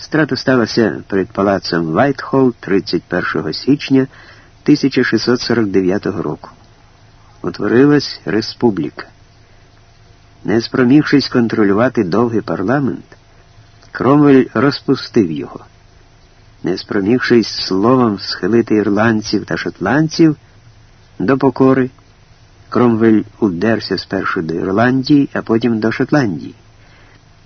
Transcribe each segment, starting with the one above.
Страта сталася перед палацом Вайтхолл 31 січня 1649 року. Утворилась республіка. Не спромігшись контролювати довгий парламент, Кромвель розпустив його. Не спромігшись словом схилити ірландців та шотландців до покори, Кромвель удерся спершу до Ірландії, а потім до Шотландії.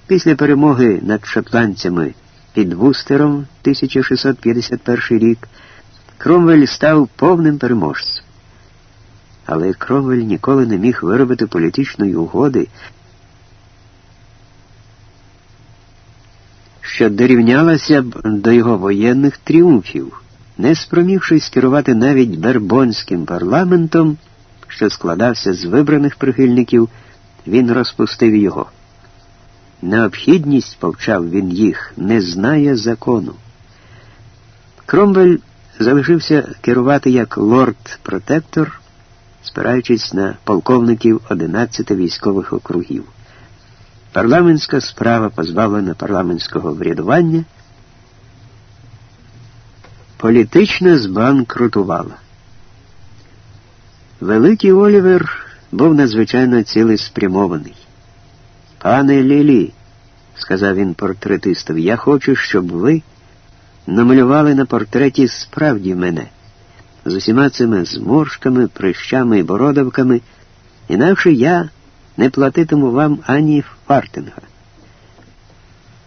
Після перемоги над шотландцями під Вустером 1651 рік Кромвель став повним переможцем. Але Кромвель ніколи не міг виробити політичної угоди, що дорівнялася б до його воєнних тріумфів, не спромігшись керувати навіть Бербонським парламентом, що складався з вибраних прихильників, він розпустив його. Необхідність, повчав він їх, не знає закону. Кромвель залишився керувати як лорд-протектор, спираючись на полковників 11 військових округів. Парламентська справа позбавлена парламентського врядування, політично збанкрутувала. Великий Олівер був надзвичайно цілеспрямований. Пане Лілі, сказав він портретистові, я хочу, щоб ви намалювали на портреті справді мене, з усіма цими зморшками, прищами і бородавками, інакше я не платитиму вам ані фартинга.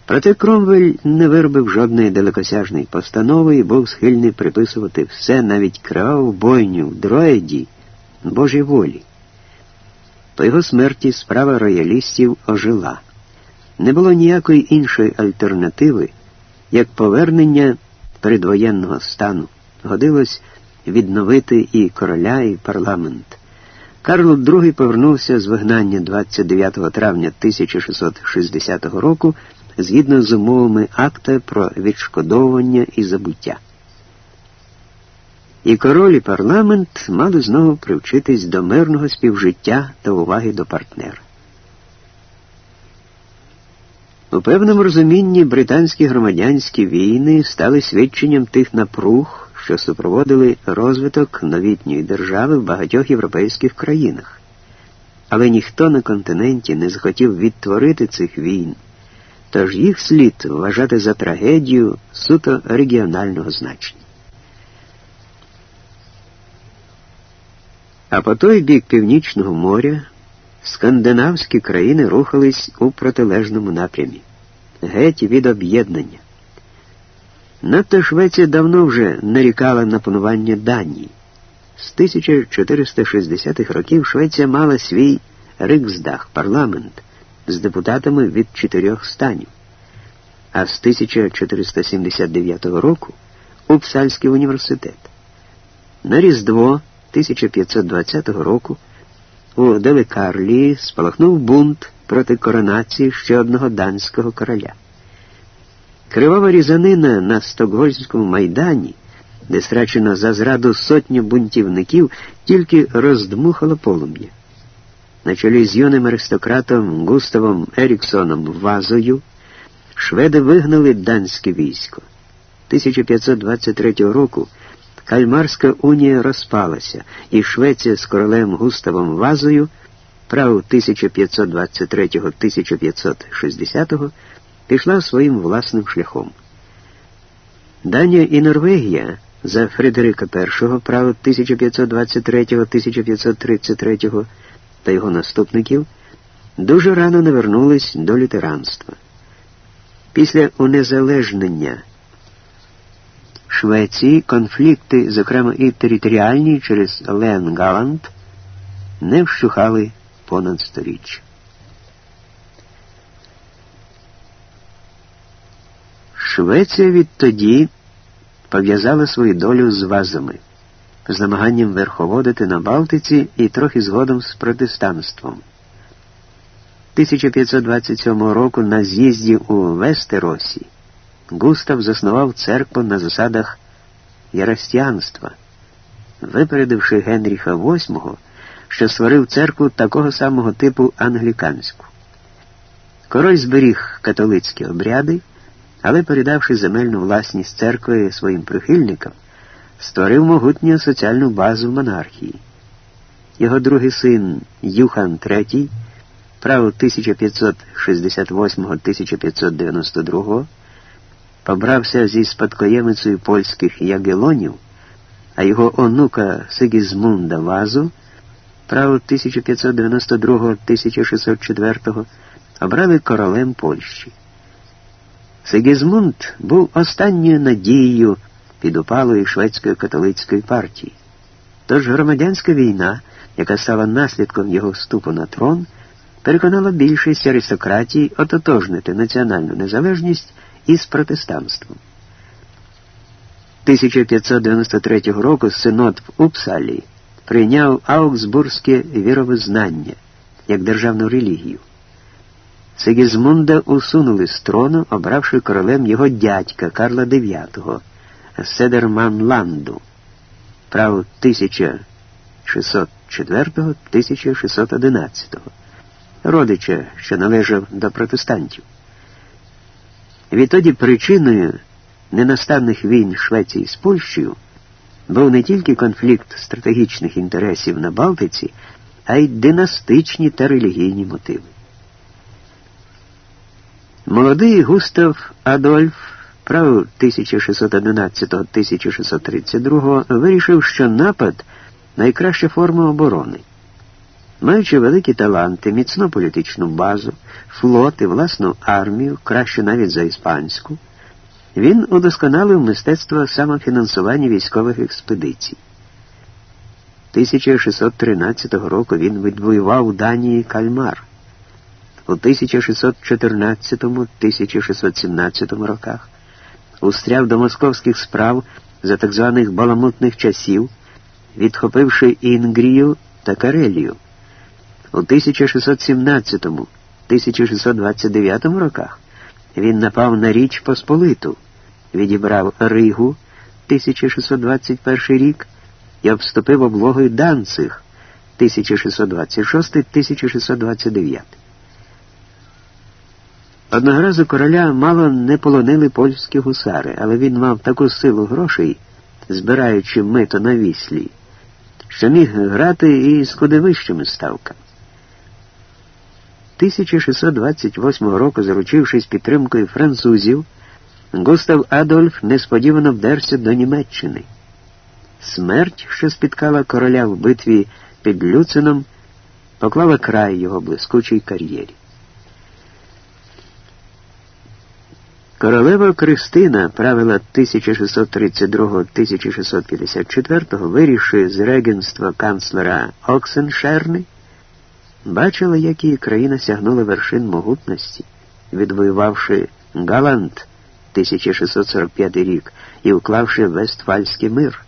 Проте Кромвель не виробив жодної далекосяжної постанови і був схильний приписувати все, навіть криваву бойню в дроїді, Божій волі. По його смерті справа роялістів ожила. Не було ніякої іншої альтернативи, як повернення передвоєнного стану. Годилось відновити і короля, і парламент. Карл II повернувся з вигнання 29 травня 1660 року згідно з умовами акта про відшкодовування і забуття. І король і парламент мали знову привчитись до мирного співжиття та уваги до партнера. У певному розумінні британські громадянські війни стали свідченням тих напруг, що супроводили розвиток новітньої держави в багатьох європейських країнах. Але ніхто на континенті не захотів відтворити цих війн, тож їх слід вважати за трагедію суто регіонального значення. А по той бік Північного моря скандинавські країни рухались у протилежному напрямі, геть від об'єднання. Надто Швеція давно вже нарікала на панування Данії. З 1460-х років Швеція мала свій Риксдах, парламент з депутатами від чотирьох станів, а з 1479 року Упсальський університет. На Різдво 1520 року у Делекарлії спалахнув бунт проти коронації ще одного данського короля. Кривава різанина на Стокгольмському майдані, де страчено за зраду сотню бунтівників, тільки роздмухала полум'я. На чолі з юним аристократом Густавом Еріксоном Вазою шведи вигнали данське військо. 1523 року Кальмарська унія розпалася, і Швеція з королем Густавом Вазою, право 1523-1560 пішла своїм власним шляхом. Данія і Норвегія за Фредерика І право 1523-1533 та його наступників дуже рано навернулись до лютеранства. Після унезалежнення Швеції конфлікти, зокрема і територіальні через Лен Галант, не вщухали понад сторіччя. Швеція відтоді пов'язала свою долю з вазами, з намаганням верховодити на Балтиці і трохи згодом з протестанством. 1527 року на з'їзді у Вестеросі Густав заснував церкву на засадах яростянства, випередивши Генріха VIII, що створив церкву такого самого типу англіканську. Король зберіг католицькі обряди але передавши земельну власність церкви своїм прихильникам, створив могутню соціальну базу монархії. Його другий син Юхан III, право 1568-1592, побрався зі спадкоємицею польських ягелонів, а його онука Сигізмунда Вазу, право 1592-1604, обрали королем Польщі. Сигізмунд був останньою надією підупалої шведської католицької партії. Тож громадянська війна, яка стала наслідком його вступу на трон, переконала більшість аристократії ототожнити національну незалежність із протестанством. 1593 року синод в Упсалі прийняв Аугсбурзьке віровизнання як державну релігію. Сигізмунда усунули з трону, обравши королем його дядька Карла IX, Седерманланду, право 1604-1611, родича, що належав до протестантів. Відтоді причиною ненастанних війн Швеції з Польщею був не тільки конфлікт стратегічних інтересів на Балтиці, а й династичні та релігійні мотиви. Молодий Густав Адольф, правив 1611-1632, вирішив, що напад найкраща форма оборони. Маючи великі таланти, міцну політичну базу, флот і власну армію, краще навіть за іспанську, він удосконалив мистецтво самофінансування військових експедицій. 1613 року він відвоював у Данії Кальмар. У 1614-1617 роках устряв до московських справ за так званих баламутних часів, відхопивши Інгрію та Карелію. У 1617-1629 роках він напав на Річ Посполиту, відібрав Ригу 1621 рік і обступив облогою Данцих 1626-1629. Одного разу короля мало не полонили польські гусари, але він мав таку силу грошей, збираючи мито на віслі, що міг грати і з куди вищими ставками. 1628 року, заручившись підтримкою французів, Густав Адольф несподівано вдерся до Німеччини. Смерть, що спіткала короля в битві під Люцином, поклала край його блискучій кар'єрі. Королева Кристина правила 1632-1654 вирішує з регенства канцлера Оксеншерни, бачила, як її країна сягнула вершин могутності, відвоювавши Галант 1645 рік і уклавши Вестфальський мир.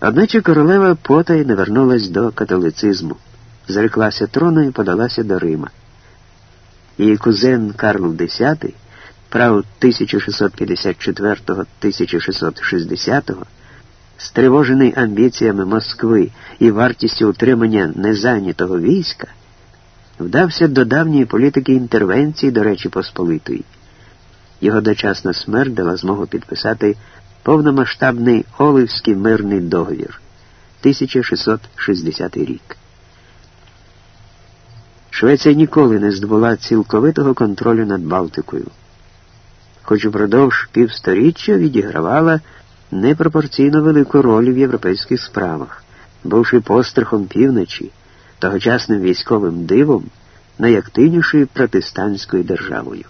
Одначе королева потай не вернулась до католицизму, зреклася трону і подалася до Рима. Її кузен Карл X прав 1654-1660, стривожений амбіціями Москви і вартістю утримання незайнятого війська, вдався до давньої політики інтервенції до Речі Посполитої. Його дочасна смерть дала змогу підписати повномасштабний Оливський мирний договір 1660 рік. Швеція ніколи не здобула цілковитого контролю над Балтикою хоч упродовж півсторіччя відігравала непропорційно велику роль в європейських справах, бувши пострахом півночі, тогочасним військовим дивом найактивнішою протестантською державою.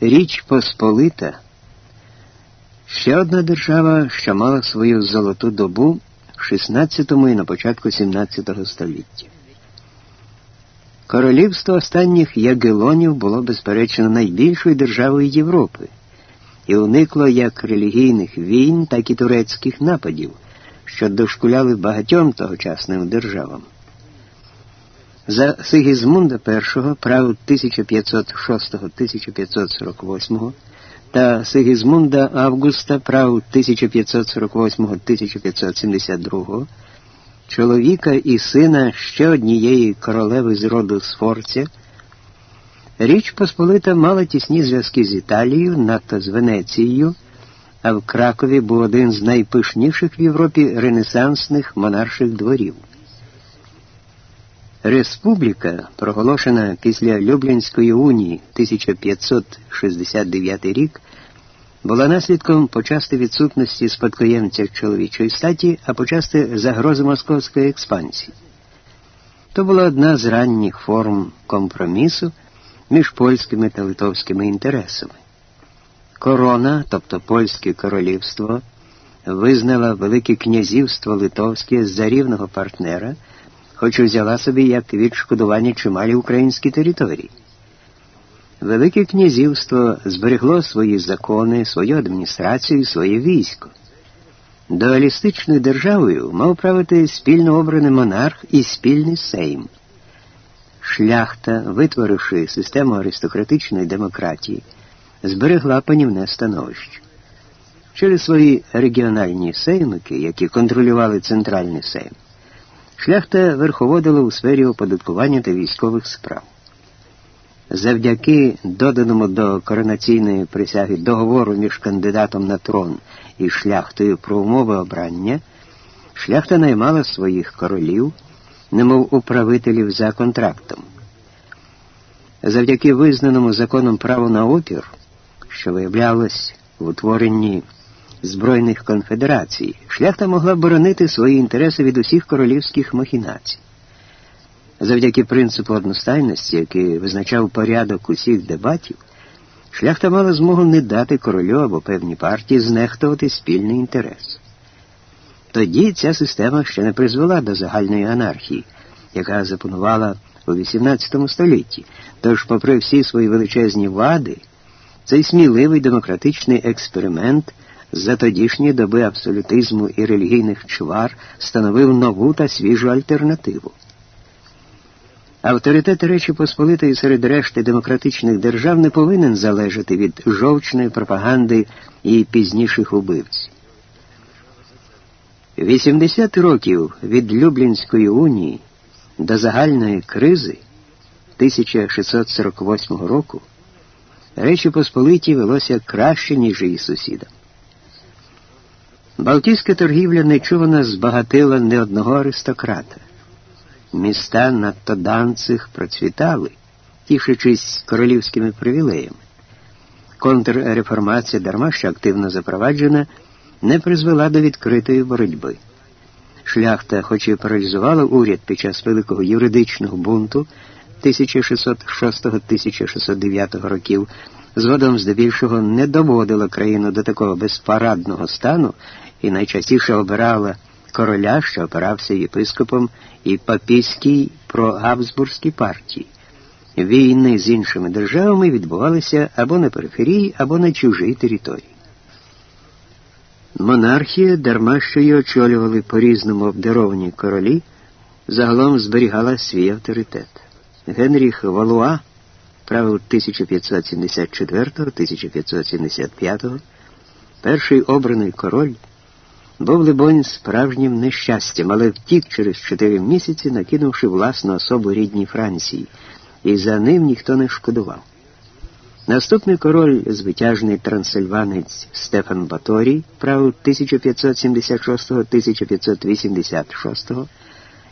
Річ Посполита ще одна держава, що мала свою золоту добу в XVI і на початку XVII століття. Королівство останніх Ягелонів було, безперечно, найбільшою державою Європи і уникло як релігійних війн, так і турецьких нападів, що дошкуляли багатьом тогочасним державам. За Сигізмунда І прав 1506-1548 та Сигізмунда Августа прав 1548-1572 чоловіка і сина ще однієї королеви з роду Сфорця, Річ Посполита мала тісні зв'язки з Італією, надто з Венецією, а в Кракові був один з найпишніших в Європі ренесансних монарших дворів. Республіка, проголошена після Люблінської унії 1569 рік, була наслідком почасти відсутності спадкоємця чоловічої статі, а почасти загрози московської експансії. То була одна з ранніх форм компромісу між польськими та литовськими інтересами. Корона, тобто Польське королівство, визнала Велике князівство Литовське за рівного партнера, хоч взяла собі як відшкодування чималі українські території. Велике князівство зберегло свої закони, свою адміністрацію, своє військо. Дуалістичною державою мав правити спільно обраний монарх і спільний сейм. Шляхта, витворивши систему аристократичної демократії, зберегла панівне становище. Через свої регіональні сеймики, які контролювали центральний сейм, шляхта верховодила у сфері оподаткування та військових справ. Завдяки доданому до коронаційної присяги договору між кандидатом на трон і шляхтою про умови обрання, шляхта наймала своїх королів, немов управителів за контрактом. Завдяки визнаному законом праву на опір, що виявлялось в утворенні збройних конфедерацій, шляхта могла боронити свої інтереси від усіх королівських махінацій. Завдяки принципу одностайності, який визначав порядок усіх дебатів, шляхта мала змогу не дати королю або певній партії знехтувати спільний інтерес. Тоді ця система ще не призвела до загальної анархії, яка запанувала у XVIII столітті. Тож, попри всі свої величезні вади, цей сміливий демократичний експеримент за тодішньої доби абсолютизму і релігійних чвар становив нову та свіжу альтернативу. Авторитет Речі Посполитої серед решти демократичних держав не повинен залежати від жовчної пропаганди і пізніших убивців. 80 років від Люблінської унії до загальної кризи 1648 року Речі Посполиті велося краще, ніж її сусідам. Балтійська торгівля нечувано збагатила не одного аристократа міста надто данцих процвітали, тішичись королівськими привілеями. Контрреформація, дарма що активно запроваджена, не призвела до відкритої боротьби. Шляхта, хоч і паралізувала уряд під час великого юридичного бунту 1606-1609 років, згодом здебільшого не доводила країну до такого безпарадного стану і найчастіше обирала короля, що опирався єпископом, і папійській прогабсбурзькій партії. Війни з іншими державами відбувалися або на периферії, або на чужій території. Монархія, дарма що її очолювали по різному обдаровані королі, загалом зберігала свій авторитет. Генріх Валуа правив 1574-1575, перший обраний король був, либонь, справжнім нещастям, але втік через чотири місяці, накинувши власну особу рідній Франції, і за ним ніхто не шкодував. Наступний король, звитяжний трансильванець Стефан Баторій, правив 1576-1586,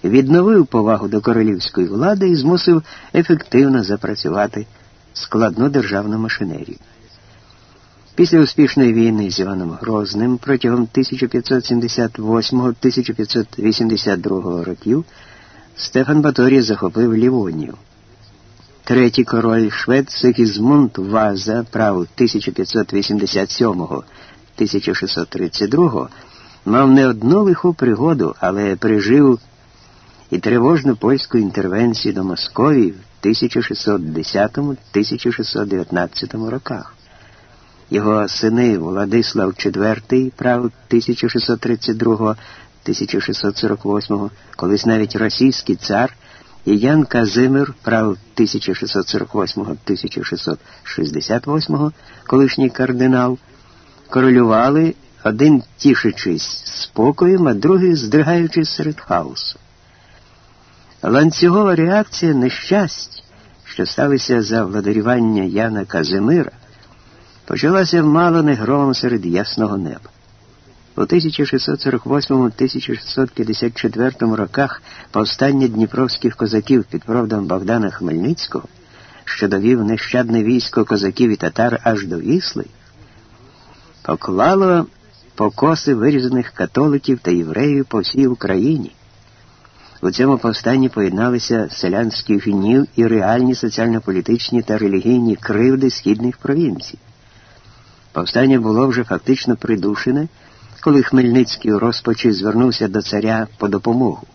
відновив повагу до королівської влади і змусив ефективно запрацювати складну державну машинерію. Після успішної війни з Іваном Грозним протягом 1578-1582 років Стефан Баторій захопив Лівонію. Третій король швед Сигізмунд Ваза прав 1587-1632 мав не одну лиху пригоду, але пережив і тривожну польську інтервенцію до Московії в 1610-1619 роках. Його сини Владислав IV прав 1632-1648, колись навіть російський цар, Ян Казимир прав 1648-1668, колишній кардинал, королювали, один тішичись спокоєм, а другий здригаючись серед хаосу. Ланцюгова реакція нещасть що сталися за владарювання Яна Казимира, почалася мало не громом серед ясного неба. У 1648-1654 роках повстання дніпровських козаків під проводом Богдана Хмельницького, що довів нещадне військо козаків і татар аж до Вісли, поклало покоси вирізаних католиків та євреїв по всій Україні. У цьому повстанні поєдналися селянський гнів і реальні соціально-політичні та релігійні кривди східних провінцій. Повстання було вже фактично придушене, коли Хмельницький у розпачі звернувся до царя по допомогу.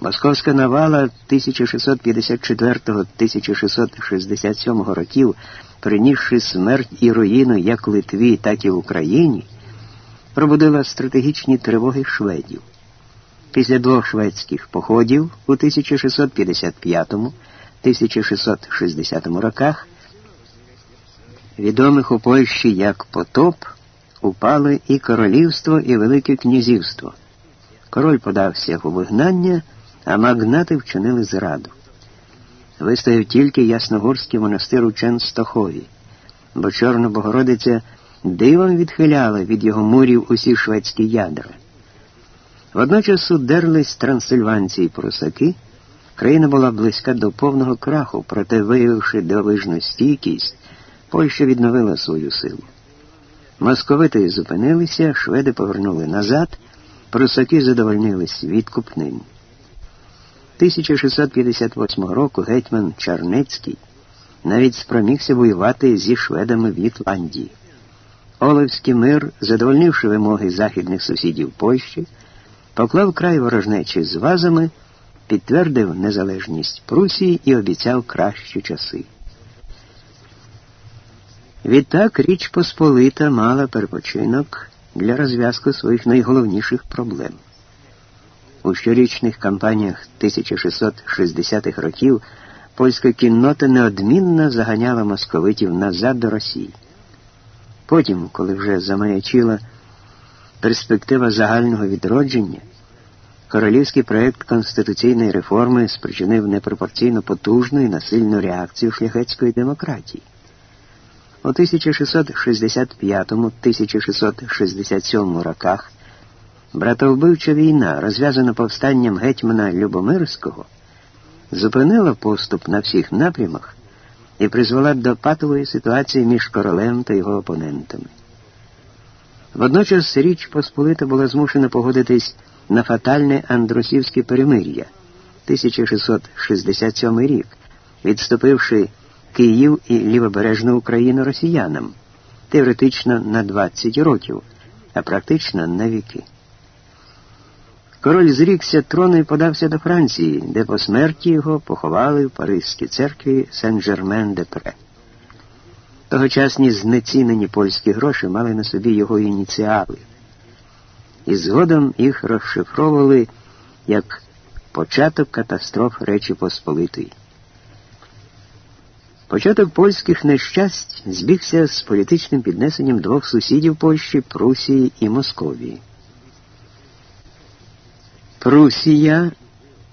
Московська навала 1654-1667 років, принісши смерть і руїну як Литві, так і Україні, пробудила стратегічні тривоги шведів. Після двох шведських походів у 1655-1660 роках, відомих у Польщі як Потоп, упали і королівство, і Велике князівство. Король подався у вигнання, а магнати вчинили зраду. Вистояв тільки Ясногорський монастир у Ченстохові, бо Чорна Богородиця дивом відхиляла від його мурів усі шведські ядра. Водночас удерлись трансильванці і прусаки, країна була близька до повного краху, проте, виявивши дивовижну стійкість, Польща відновила свою силу. Московити зупинилися, шведи повернули назад, прусаки задовольнились відкупним. 1658 року гетьман Чарнецький навіть спромігся воювати зі шведами в Ітландії. Олевський мир, задовольнивши вимоги західних сусідів Польщі, поклав край ворожнечі з вазами, підтвердив незалежність Прусії і обіцяв кращі часи. Відтак Річ Посполита мала перепочинок для розв'язку своїх найголовніших проблем. У щорічних кампаніях 1660-х років польська кіннота неодмінно заганяла московитів назад до Росії. Потім, коли вже замаячила перспектива загального відродження, королівський проект конституційної реформи спричинив непропорційно потужну і насильну реакцію шляхетської демократії. У 1665-1667 роках братовбивча війна, розв'язана повстанням гетьмана Любомирського, зупинила поступ на всіх напрямах і призвела до патової ситуації між королем та його опонентами. Водночас Річ Посполита була змушена погодитись на фатальне Андрусівське перемир'я 1667 рік, відступивши Київ і Лівобережну Україну росіянам, теоретично на 20 років, а практично на віки. Король зрікся трону і подався до Франції, де по смерті його поховали в Паризькій церкві Сен-Жермен-де-Пре. Тогочасні знецінені польські гроші мали на собі його ініціали, і згодом їх розшифровували як початок катастроф Речі Посполитої. Початок польських нещасть збігся з політичним піднесенням двох сусідів Польщі Прусії і Московії. Прусія,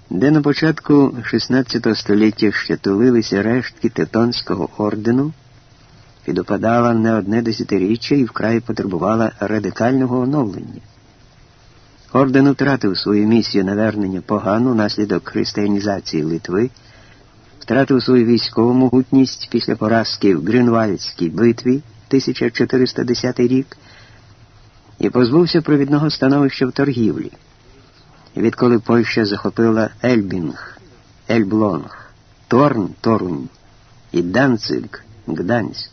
де на початку XVI століття ще тулилися рештки Тевтонського ордену, підопадала не одне десятиріччя і вкрай потребувала радикального оновлення. Орден втратив свою місію навернення погану наслідок християнізації Литви втратив свою військову могутність після поразки в Грюнвальдській битві 1410 рік і позбувся провідного становища в торгівлі. Відколи Польща захопила Ельбінг, Ельблонг, Торн, Торунь і Данциг, Гданськ,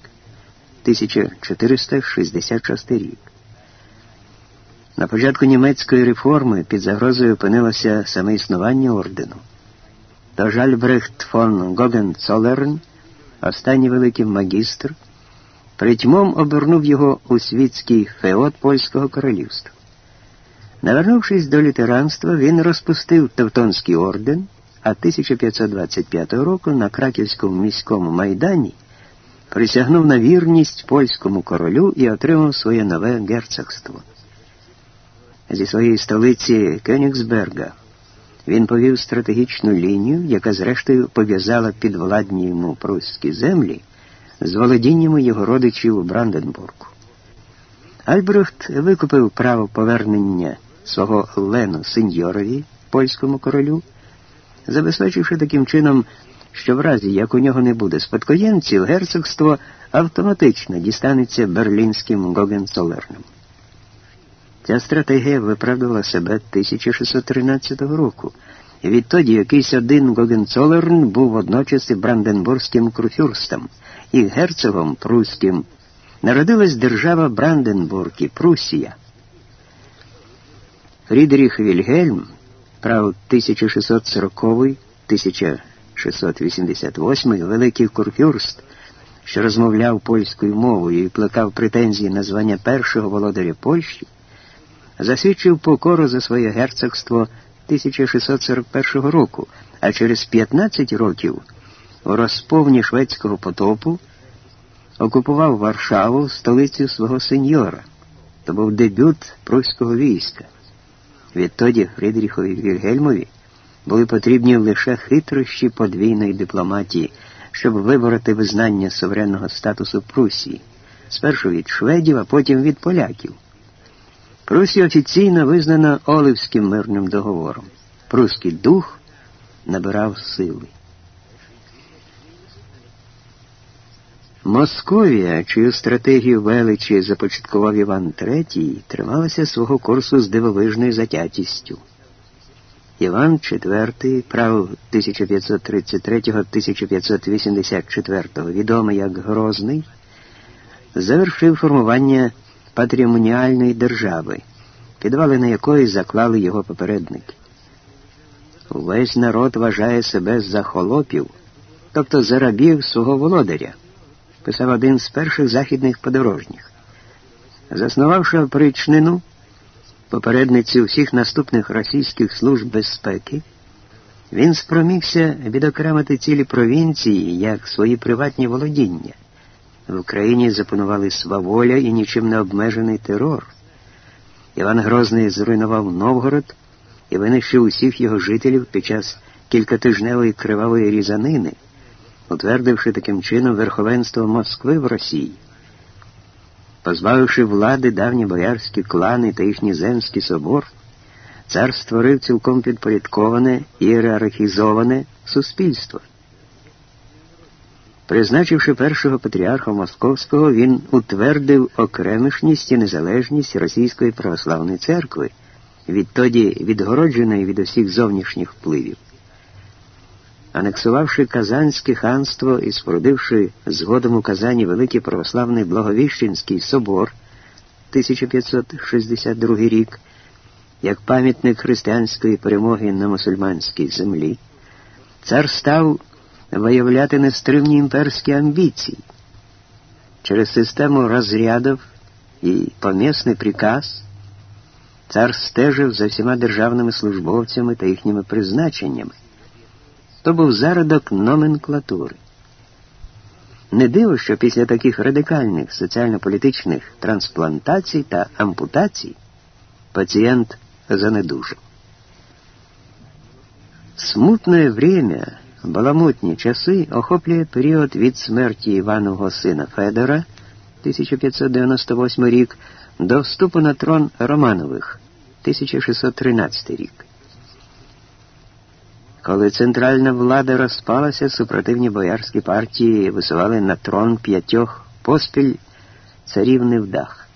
1466 рік. На початку німецької Реформації під загрозою опинилося саме існування ордену. Тож Альбрехт фон Гогенцолерн, останній великий магістр, притьмом обернув його у світський феод Польського королівства. Навернувшись до літеранства, він розпустив Тевтонський орден, а 1525 року на Краківському міському майдані присягнув на вірність польському королю і отримав своє нове герцогство. Зі своєї столиці Кенігсберга він повів стратегічну лінію, яка зрештою пов'язала підвладні йому прусські землі з володіннями його родичів у Бранденбургу. Альбрехт викупив право повернення свого Лену сеньорові, польському королю, забезпечивши таким чином, що в разі як у нього не буде спадкоємців, герцогство автоматично дістанеться берлінським Гогенцолернам. Ця стратегія виправдувала себе 1613 року. І відтоді якийсь один Гогенцолерн був водночас і Бранденбурзьким круфюрстом і герцогом Пруським. Народилась держава Бранденбург і Прусія. Фрідріх Вільгельм, прав 1640-1688 великий курфюрст, що розмовляв польською мовою і плекав претензії на звання першого володаря Польщі, засвідчив покору за своє герцогство 1641 року, а через 15 років у розповні шведського потопу окупував Варшаву, столицю свого сеньора. То був дебют пруського війська. Відтоді Фрідріхові Вільгельмові були потрібні лише хитрощі подвійної дипломатії, щоб вибороти визнання суверенного статусу Прусії, спершу від шведів, а потім від поляків. Прусія офіційно визнана Оливським мирним договором. Пруський дух набирав сили. Московія, чию стратегію величі започаткував Іван III, трималася свого курсу з дивовижною затятістю. Іван IV, прав 1533-1584, відомий як Грозний, завершив формування патріомоніальної держави, підвалини якої заклали його попередники. Увесь народ вважає себе за холопів, тобто за рабів свого володаря, писав один з перших західних подорожніх. Заснувавши опричнину, попередницю всіх наступних російських служб безпеки, він спромігся відокремити цілі провінції як свої приватні володіння. В Україні запанували сваволя і нічим не обмежений терор. Іван Грозний зруйнував Новгород і винищив усіх його жителів під час кількатижневої кривавої різанини, утвердивши таким чином верховенство Москви в Росії. Позбавивши влади давні боярські клани та їхній земський собор, цар створив цілком підпорядковане ієрархізоване суспільство. Призначивши першого патріарха Московського, він утвердив окремішність і незалежність Російської православної церкви, відтоді відгородженої від усіх зовнішніх впливів. Анексувавши Казанське ханство і спорудивши згодом у Казані Великий православний Благовіщенський собор 1562 рік, як пам'ятник християнської перемоги на мусульманській землі, цар став виявляти нестримні імперські амбіції. Через систему розрядів і помісний приказ цар стежив за всіма державними службовцями та їхніми призначеннями. То був зародок номенклатури. Не диво, що після таких радикальних соціально-політичних трансплантацій та ампутацій пацієнт занедужив. Смутне время баламутні часи охоплює період від смерті Іванового сина Федора 1598 рік до вступу на трон Романових 1613 рік. Коли центральна влада розпалася, супротивні боярські партії висували на трон п'ятьох поспіль царів невдах.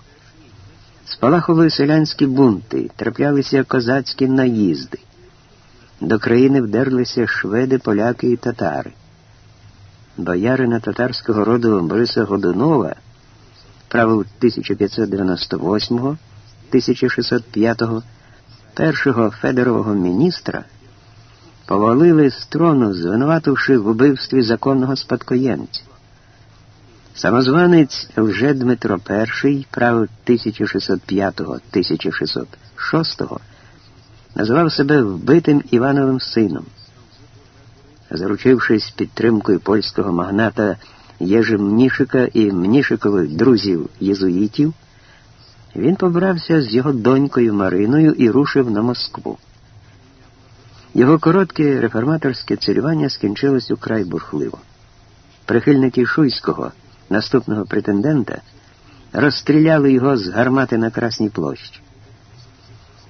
Спалахували селянські бунти, траплялися козацькі наїзди. До країни вдерлися шведи, поляки і татари. Боярина татарського роду Бориса Годунова, правил 1598-1605 першого федорового міністра, повалили з трону, звинувативши в убивстві законного спадкоємця. Самозванець Лже Дмитро І, правив 1605-1606 називав себе вбитим Івановим сином. Заручившись підтримкою польського магната Єжи Мнішика і Мнішикових друзів єзуїтів, він побрався з його донькою Мариною і рушив на Москву. Його коротке реформаторське цілювання скінчилось украй бурхливо. Прихильники Шуйського, наступного претендента, розстріляли його з гармати на Красній площі.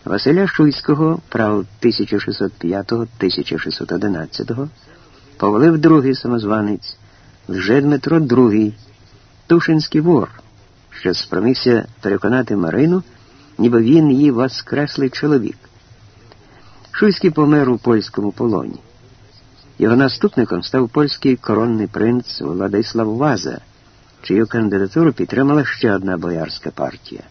Василя Шуйського, прав 1605-1611, повалив другий самозванець, вже Дмитро II, Тушинський вор, що спромігся переконати Марину, ніби він її воскреслий чоловік. Шуйський помер у польському полоні. Його наступником став польський коронний принц Владислав Ваза, чию кандидатуру підтримала ще одна боярська партія.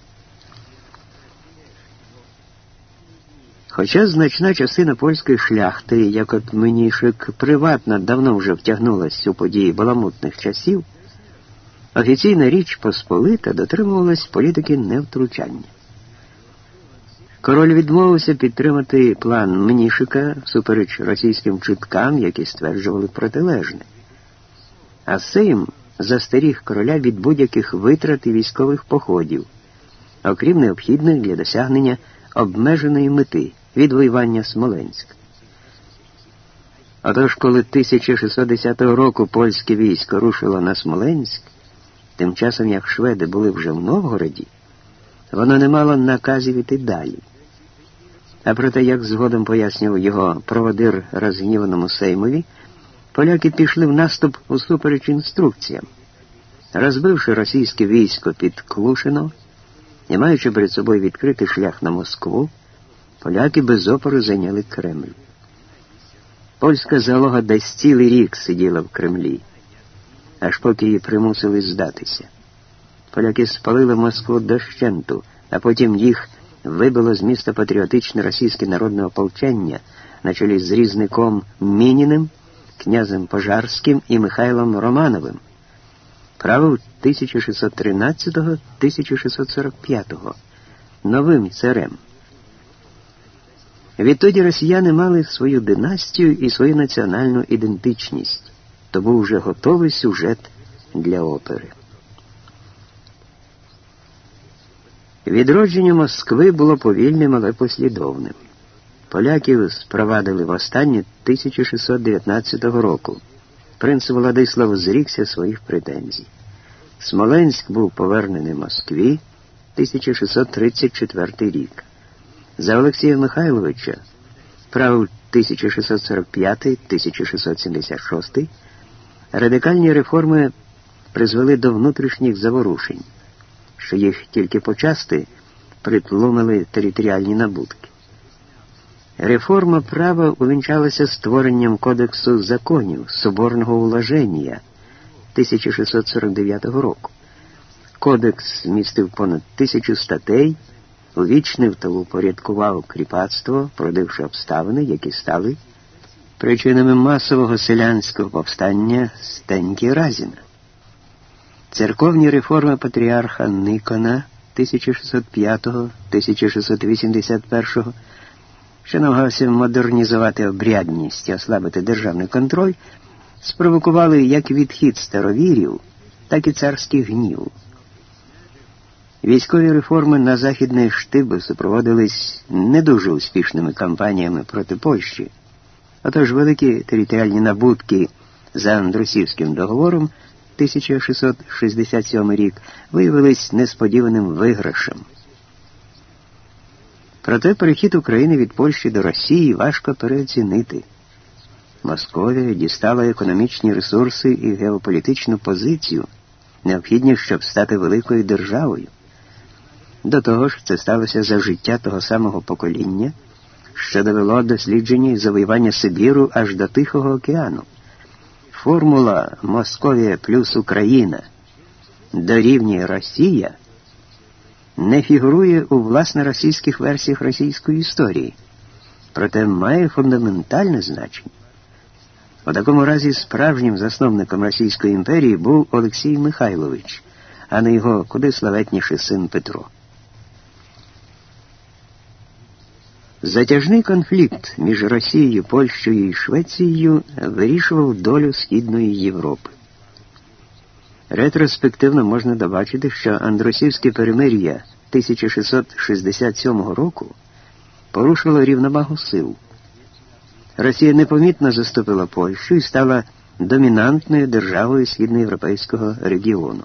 Хоча значна частина польської шляхти, як от Менішик, приватно давно вже втягнулась у події баламутних часів, офіційна річ Посполита дотримувалась політики невтручання. Король відмовився підтримати план Мнішика всупереч російським чуткам, які стверджували протилежне. А Сейм застеріг короля від будь-яких витрат і військових походів, окрім необхідних для досягнення обмеженої мети відвоювання Смоленська. Отож, коли 1610 року польське військо рушило на Смоленськ, тим часом як шведи були вже в Новгороді, воно не мало наказів іти далі. А проте, як згодом пояснював його проводир розгніваному Сеймові, поляки пішли в наступ усупереч інструкціям. Розбивши російське військо під Клушино і маючи перед собою відкритий шлях на Москву, поляки без опору зайняли Кремль. Польська залога десь цілий рік сиділа в Кремлі, аж поки її примусили здатися. Поляки спалили Москву дощенту, а потім їх вибило з міста патріотичне російське народне ополчення на чолі з різником Мініним, князем Пожарським і Михайлом Романовим, правив 1613-1645 новим царем. Відтоді росіяни мали свою династію і свою національну ідентичність, то був вже готовий сюжет для опери. Відродження Москви було повільним, але послідовним. Поляків спровадили в останнє 1619 року. Принц Владислав зрікся своїх претензій. Смоленськ був повернений Москві 1634 рік. За Олексія Михайловича, правил 1645-1676, радикальні реформи призвели до внутрішніх заворушень що їх тільки почасти притлумили територіальні набутки. Реформа права увінчалася створенням Кодексу законів Соборного уложення 1649 року. Кодекс містив понад тисячу статей, увічнив та упорядкував кріпацтво, продивши обставини, які стали причинами масового селянського повстання Стеньки Разіна. Церковні реформи патріарха Никона 1605-1681, що намагався модернізувати обрядність і ослабити державний контроль, спровокували як відхід старовірів, так і царський гнів. Військові реформи на західний штиб супроводились не дуже успішними кампаніями проти Польщі, отож великі територіальні набутки за Андрусівським договором. 1667 рік виявились несподіваним виграшем. Проте перехід України від Польщі до Росії важко переоцінити. Московія дістала економічні ресурси і геополітичну позицію, необхідні, щоб стати великою державою. До того ж, це сталося за життя того самого покоління, що довело дослідження і завоювання Сибіру аж до Тихого океану. Формула Московія плюс Україна дорівнює Росія не фігурує у власне російських версіях російської історії, проте має фундаментальне значення. У такому разі справжнім засновником Російської імперії був Олексій Михайлович, а не його куди славетніший син Петро. Затяжний конфлікт між Росією, Польщею і Швецією вирішував долю Східної Європи. Ретроспективно можна добачити, що Андрусівське перемир'я 1667 року порушило рівновагу сил. Росія непомітно заступила Польщу і стала домінантною державою східноєвропейського регіону.